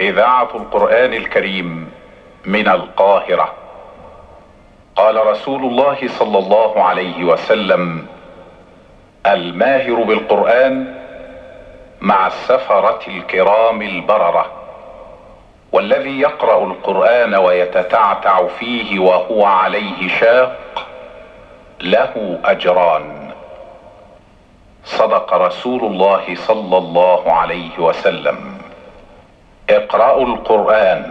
إذاعة القرآن الكريم من القاهرة. قال رسول الله صلى الله عليه وسلم الماهر بالقرآن مع السفرة الكرام البررة والذي يقرأ القرآن ويتتعتع فيه وهو عليه شاق له أجران. صدق رسول الله صلى الله عليه وسلم. اقرأوا القرآن.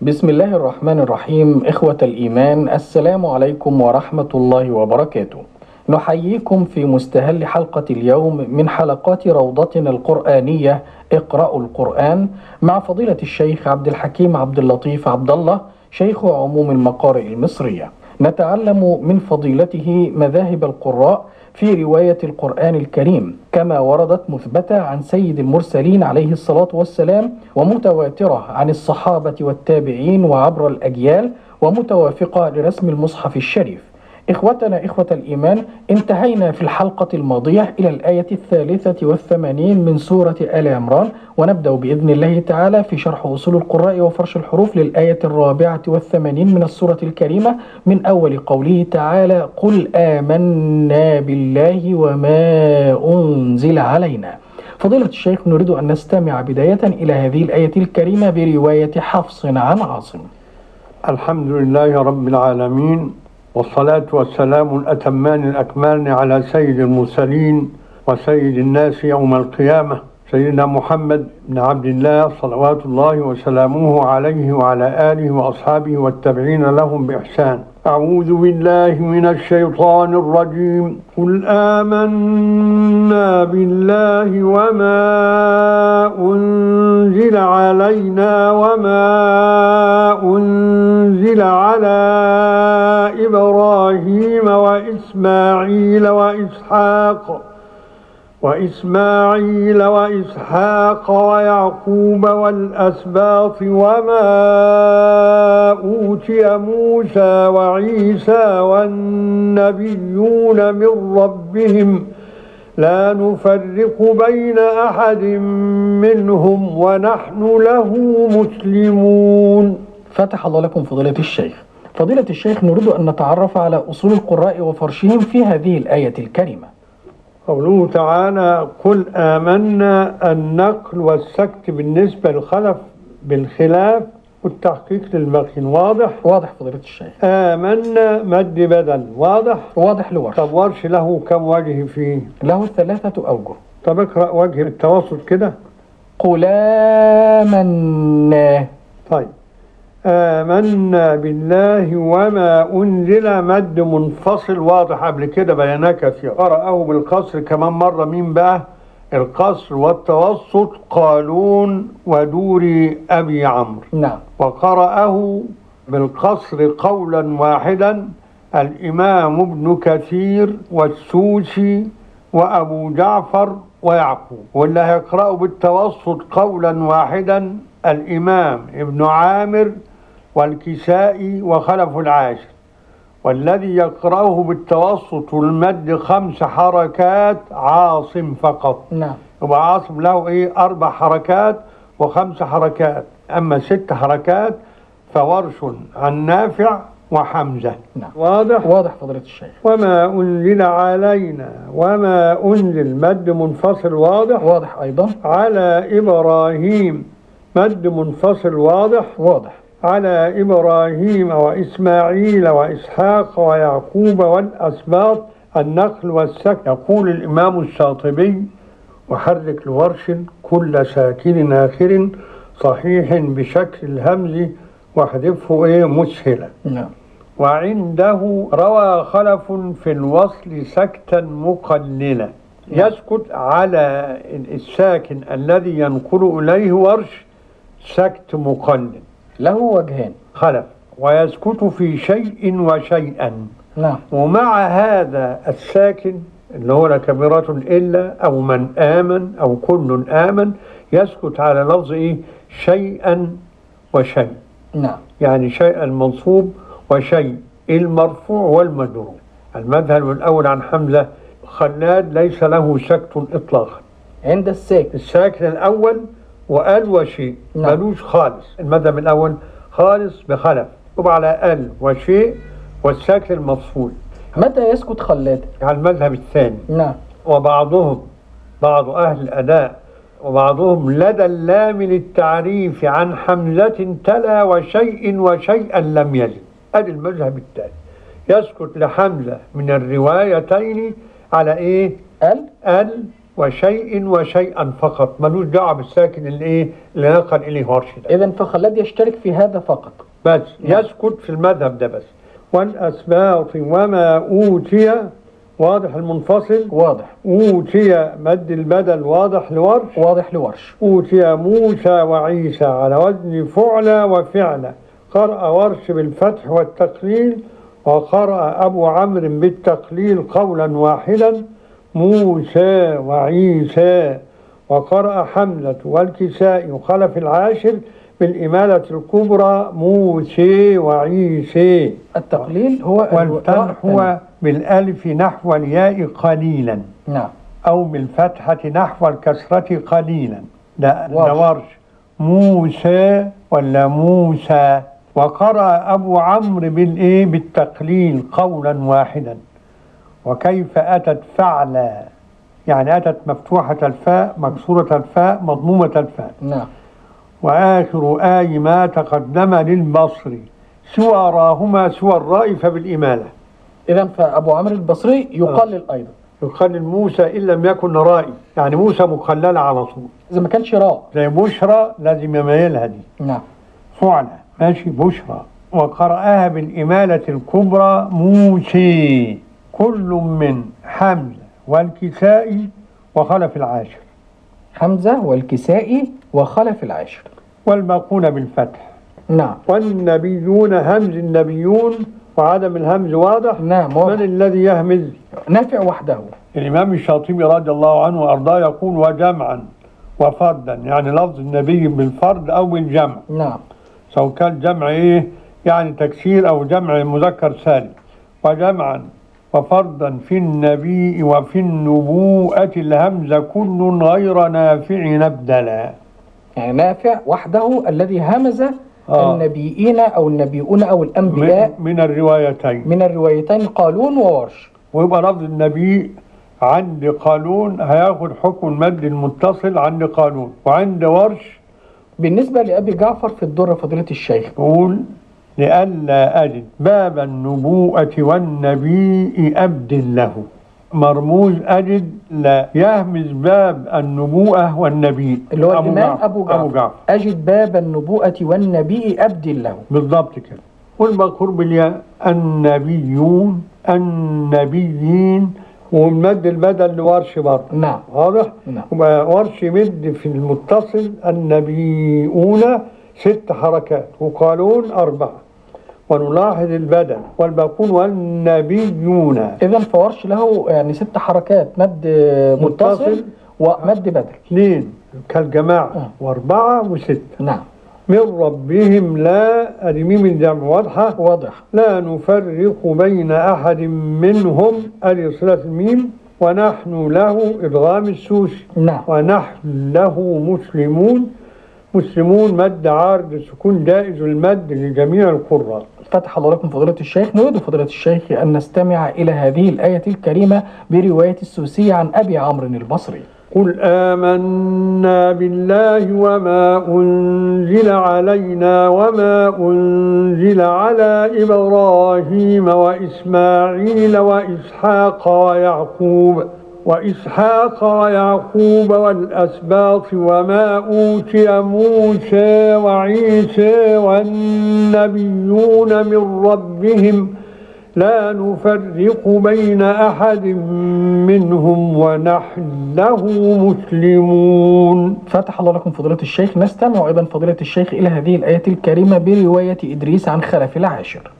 بسم الله الرحمن الرحيم. إخوة الإيمان السلام عليكم ورحمة الله وبركاته. نحييكم في مستهل حلقة اليوم من حلقات روضتنا القرآنية اقرأوا القرآن مع فضيلة الشيخ عبد الحكيم عبد اللطيف عبد الله شيخ عموم المقارئ المصرية. نتعلم من فضيلته مذاهب القراء في رواية القرآن الكريم كما وردت مثبتة عن سيد المرسلين عليه الصلاة والسلام ومتواترة عن الصحابة والتابعين وعبر الأجيال ومتوافقة لرسم المصحف الشريف. إخوتنا إخوة الإيمان انتهينا في الحلقة الماضية إلى الآية الثالثة والثمانين من سورة آل عمران ونبدأ بإذن الله تعالى في شرح أصول القراء وفرش الحروف للآية الرابعة والثمانين من السورة الكريمة من أول قوله تعالى قل آمنا بالله وما أنزل علينا فضيلة الشيخ نريد أن نستمع بداية إلى هذه الآية الكريمة برواية حفص عن عاصم. الحمد لله رب العالمين والصلاة والسلام الأتمان الأكمال على سيد المرسلين وسيد الناس يوم القيامة. سيدنا محمد بن عبد الله صلوات الله وسلامه عليه وعلى آله وأصحابه والتابعين لهم بإحسان. أعوذ بالله من الشيطان الرجيم. قل آمنا بالله وما أنزل علينا وما أنزل على إبراهيم وإسماعيل وإسحاق وإسماعيل وإسحاق ويعقوب والأسباط وما أوتي موسى وعيسى والنبيون من ربهم لا نفرق بين أحد منهم ونحن له مسلمون. فتح الله لكم فضيلة الشيخ. فضيلة الشيخ نريد أن نتعرف على أصول القراء وفرشهم في هذه الآية الكريمة. قوله تعالى قل آمنا النقل والسكت بالنسبة للخلف بالخلاف والتحقيق للمخين واضح؟ واضح فضيلة الشيخ. آمنا مد بدل. واضح؟ واضح لورش. طب ورش له كم وجه فيه؟ له ثلاثة أوجه. طب اقرأ وجه التوسط كده. قل آمنا. طيب. آمنا بالله وما أنزل مد منفصل. واضح قبل كده بياناه كثير قرأه بالقصر كمان مرة. مين بقى؟ القصر والتوسط قالون ودوري أبي عمرو. نعم. وقرأه بالقصر قولا واحدا الإمام ابن كثير والسوسي وأبو جعفر ويعقوب. واللي هيقرأه بالتوسط قولا واحدا الإمام ابن عامر والكسائي وخلف العاشر والذي يقرأه بالتوسط والمد خمس حركات عاصم فقط. نعم. يبقى عاصم له إيه؟ أربع حركات وخمس حركات. أما ست حركات فورش عن نافع وحمزة. نعم. واضح؟ واضح فضيلة الشيخ. وما أنزل علينا وما أنزل مد منفصل واضح؟ واضح أيضا. على إبراهيم مد منفصل واضح؟ واضح. على إبراهيم وإسماعيل وإسحاق ويعقوب والأسباط النقل والسكن. يقول الإمام الشاطبي وحرك لورش كل ساكن آخر صحيح بشكل الهمز واحذفه إيه مسهلا. نعم. وعنده روى خلف في الوصل سكتا مقللا. يسكت على الساكن الذي ينقل إليه ورش سكت مقلل. له وجهان خلف. ويسكت في شيء وشيئا. نعم. ومع هذا الساكن اللي هو لا كبيرة إلا أو من آمن أو كل آمن يسكت على لفظ إيه؟ شيئا وشيء. نعم. يعني شيء المنصوب وشيء المرفوع والمجرور. المذهب الأول عن حمزة خلاد ليس له سكت إطلاقا. عند الساكن. الساكن الأول وشيء نعم. ملوش خالص. المذهب الأول خالص بخلف يبقى على ال وشيء والساكن المفصول. متى يسكت خلاد على المذهب الثاني. نعم. وبعضهم بعض أهل الأداء وبعضهم لدى اللام للتعريف عن حمزة تلا وشيء وشيئا لم يلد أدي المذهب الثاني. يسكت لحمزة من الروايتين على إيه؟ أل؟ أل وشيء وشيئا فقط. ملوش دعوة بالساكن اللي إيه؟ اللي نقل إليه ورش ده. اذا فخلاد يشترك في هذا فقط. بس نعم. يسكت في المذهب ده بس. والأسباط وما أوتي واضح المنفصل؟ واضح. أوتي مد البدل واضح لورش واضح لورش أوتي موسى وعيسى على وزن فعلى وفعلى قرأ ورش بالفتح والتقليل وقرأ أبو عمرو بالتقليل قولا واحدا. موسى وعيسى وقرأ حمزة والكسائي وخلف العاشر بالإمالة الكبرى موسى وعيسى. التقليل هو والتنحو الثانية. بالألف نحو الياء قليلا. نعم. أو بالفتحة نحو الكسرة قليلا. ده ورش. ده ورش. موسى ولا موسى. وقرأ أبو عمرو بالإيه؟ بالتقليل قولا واحدا. وكيف أتت فعلا يعني أتت مفتوحة الفاء مكسورة الفاء مضمومة الفاء. نعم. وآخر آي ما تقدم للبصري سوى راهما سوى الراء فبالإمالة. اذا فأبو عمرو البصري يقلل أيضا. يقلل موسى إن لم يكن رائي. يعني موسى مقللة على طول. إذا ما كانش راء. زي بشرى لازم يميلها دي نعم. فعلى ماشي بشرى. وقرأها بالإمالة الكبرى موسى. كل من حمزة والكسائي وخلف العاشر. حمزة والكسائي وخلف العاشر. والباقون بالفتح. نعم. والنبيون همز النبيون وعدم الهمز واضح. نعم من واضح. الذي يهمز؟ نافع وحده. الإمام الشاطبي رضي الله عنه وأرضاه يقول وجمعا وفردا. يعني لفظ النبي بالفرد أو بالجمع. نعم. سواء كان جمع إيه؟ يعني تكسير أو جمع مذكر سالم. وجمعا وفردا في النبي وفي النبوءة الهمز كل غير نافع نبدلا. يعني نافع وحده الذي همز آه. النبيين أو النبيون أو الأنبياء. من, من الروايتين. من الروايتين قالون وورش. ويبقى لفظ النبي عند قانون هياخد حكم المد المتصل عند قانون وعند ورش بالنسبة لأبي جعفر في الدر فضيلة الشيخ. يقول لئلا أجد باب النبوءة والنبي أبدل له. مرموز أجد لا يهمز باب النبوءة والنبي اللي هو الإمام جعفر. أبو جعفر, أبو جعفر. أجد باب النبوءة والنبي ابدل له. بالضبط كده. والمذكور بالياء النبيون النبيين والمد البدل لورش برضه. نعم. واضح؟ نعم. ورش يمد في المتصل النبيون ست حركات وقالون أربعة. ونلاحظ البدل والباقون والنبيون. اذا فورش له يعني ست حركات مد متصل. ومد بدل اثنين كالجماعة آه. وأربعة وستة نعم. من ربهم لا أدي ميم الجمع واضحة. واضح. لا نفرق بين أحد منهم أدي صلة الميم ونحن له إدغام السوسي نعم. ونحن له مسلمون. مسلمون مد عارض سكون جائز المد لجميع القراء. فتح لكم فضيلة الشيخ. نريد فضيلة الشيخ أن نستمع إلى هذه الآية الكريمة برواية السوسي عن أبي عمرو البصري. قل آمنا بالله وما أنزل علينا وما أنزل على إبراهيم وإسماعيل وإسحاق ويعقوب وإسحاق ويعقوب والأسباط وما أوتي موسى وعيسى والنبيون من ربهم لا نفرق بين أحد منهم ونحن له مسلمون. فتح الله لكم فضيلة الشيخ. نستمع أيضا فضيلة الشيخ إلى هذه الآية الكريمة برواية إدريس عن خلف العاشر.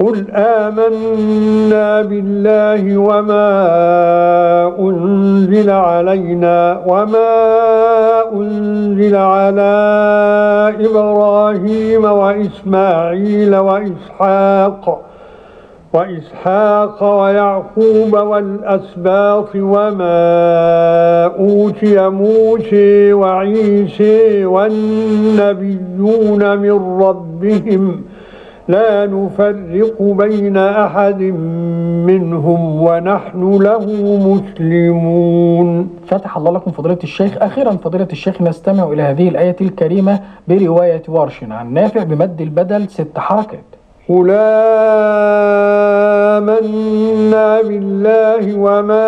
قل آمنا بالله وما أنزل علينا وما أنزل على إبراهيم وإسماعيل وإسحاق وإسحاق ويعقوب والأسباط وما أوتي موسى وعيسى والنبيون من ربهم لا نفرق بين أحد منهم ونحن له مسلمون. فتح الله لكم فضيلة الشيخ. أخيرا فضيلة الشيخ نستمع إلى هذه الآية الكريمة برواية ورش عن نافع بمد البدل ست حركات. قل آمنا بالله وما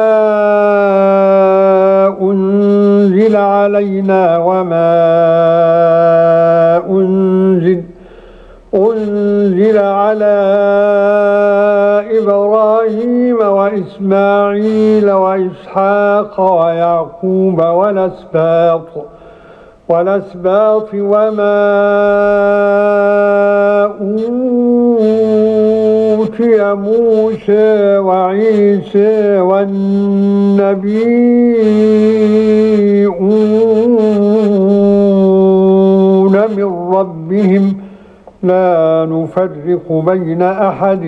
أنزل علينا وما أنزل أنزل على إبراهيم وإسماعيل وإسحاق ويعقوب والأسباط والأسباط وما أوتي موسى وعيسى والنبيون من ربهم لا نفرق بين أحد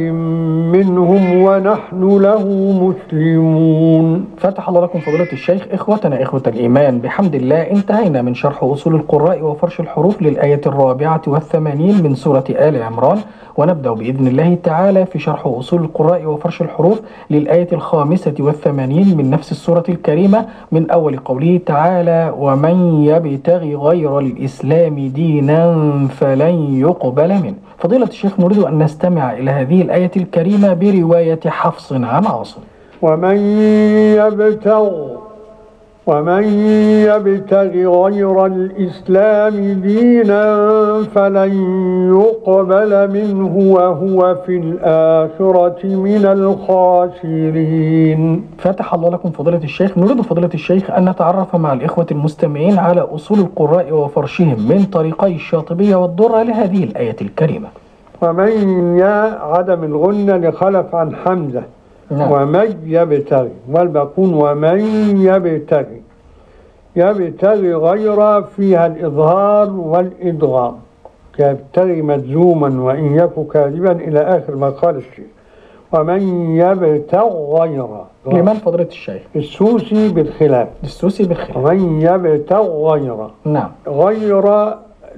منهم ونحن له مسلمون. فتح الله لكم فضيلة الشيخ إخوتنا إخوة الإيمان بحمد الله انتهينا من شرح أصول القراء وفرش الحروف للآية الرابعة والثمانين من سورة آل عمران. ونبدأ بإذن الله تعالى في شرح أصول القراء وفرش الحروف للآية الخامسة والثمانين من نفس السورة الكريمة من أول قوله تعالى ومن يبتغي غير الإسلام دينا فلن يقبل منه. فضيلة الشيخ نريد أن نستمع إلى هذه الآية الكريمة برواية حفص عن عاصم. ومن يبتغ ومن يبتغ غير الإسلام دينا فلن يقبل منه وهو في الآخرة من الخاسرين. فتح الله لكم فضيلة الشيخ نريد فضيلة الشيخ أن نتعرف مع الإخوة المستمعين على أصول القراء وفرشهم من طريقي الشاطبية والدرة لهذه الآية الكريمة. ومن يا عدم الغنة لخلف عن حمزة. نعم. ومن يبتغي والباقون ومن يبتغي. يبتغي غير فيها الإظهار والإدغام. يبتغي مجزوما وإن يك كاذبا إلى آخر ما قال الشيخ. ومن يبتغ غير. لمن فضيلة الشيخ؟ السوسي بالخلاف. السوسي بالخير ومن يبتغ غير. نعم. غير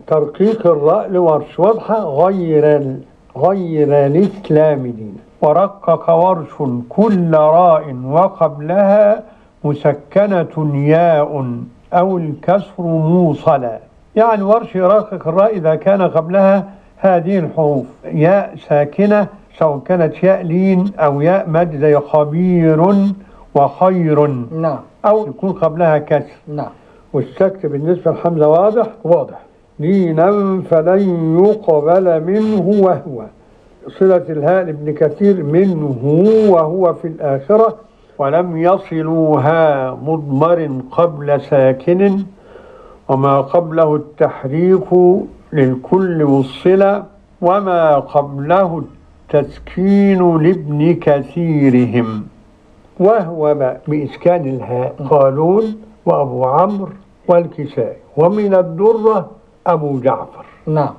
ترقيق الراء لورش واضحة غير. غير الإسلام دين ورقق ورش كل راء وقبلها مسكنة ياء أو الكسر موصلا. يعني ورش يرقق الراء إذا كان قبلها هذه الحروف. ياء ساكنة سواء كانت ياء لين أو ياء مد زي خبير وخير. نعم. أو يكون قبلها كسر. نعم. والسكت بالنسبة للحمزة واضح؟ واضح. دينا فلن يقبل منه وهو. صلة الهاء لابن كثير منه وهو في الآخرة ولم يصلوها مضمر قبل ساكن وما قبله التحريك للكل والصلة وما قبله التسكين لابن كثيرهم. وهو بإسكان الهاء قالون وأبو عمرو والكسائي. ومن الدرة أبو جعفر. نعم.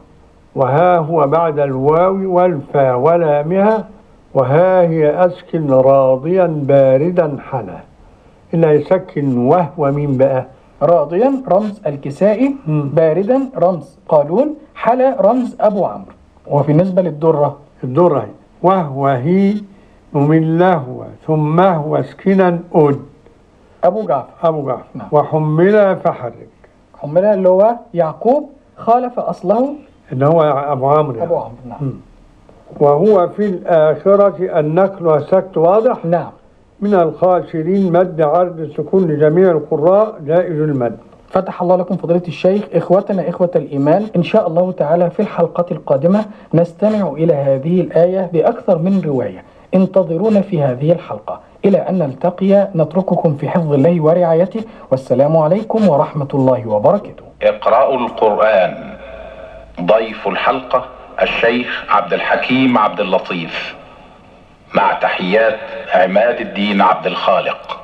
وها هو بعد الواو والفا ولامها وها هي أسكن راضيا باردا حلا. إلا يسكن وهو مين بقى راضيا رمز الكسائي. باردا رمز قالون حلا رمز أبو عمرو. وفي نسبة للدرة؟ الدرة. وهو هي ومن لهو ثم هو سكنا أد. أبو جعفر. أبو جعفر. نعم. وحمل فحرك. حملها اللي هو يعقوب خالف أصله اللي هو أبو عمرو. أبو عمرو نعم. وهو في الآخرة النقل والسكت واضح؟ نعم. من الخاسرين مد عرض السكون لجميع القراء جائز المد. فتح الله لكم فضيلة الشيخ إخوتنا إخوة الإيمان إن شاء الله تعالى في الحلقة القادمة نستمع إلى هذه الآية بأكثر من رواية. انتظرونا في هذه الحلقة. إلى أن نلتقي نترككم في حفظ الله ورعايته والسلام عليكم ورحمة الله وبركاته. اقرأوا القرآن. ضيف الحلقة الشيخ عبد الحكيم عبد اللطيف مع تحيات عماد الدين عبد الخالق.